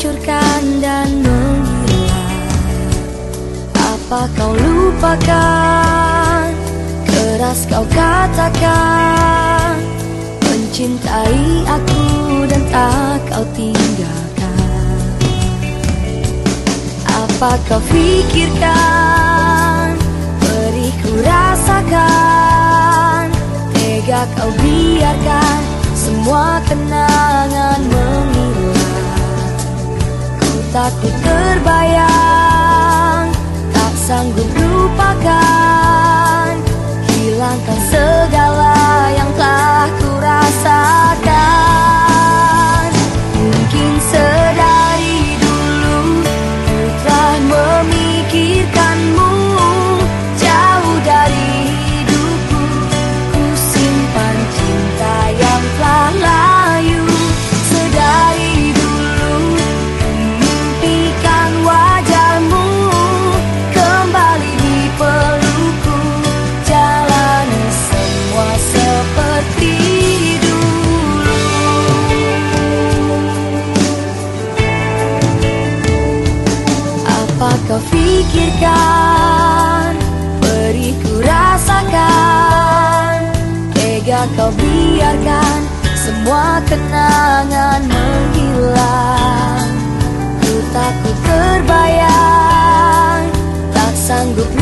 hancurkan dan menghilang Apa kau lupakan? Keras kau katakan. Mencintai aku dan tak kau tinggalkan. Apa kau pikirkan Beri ku rasakan. Tega kau biarkan Semua kenangan menghilang. Ku takut terbayang Tak sanggup lupakan Apa kau pikirkan Beri ku rasakan. Tega kau biarkan Semua kenangan menghilang. Ku takut terbayang Tak sanggup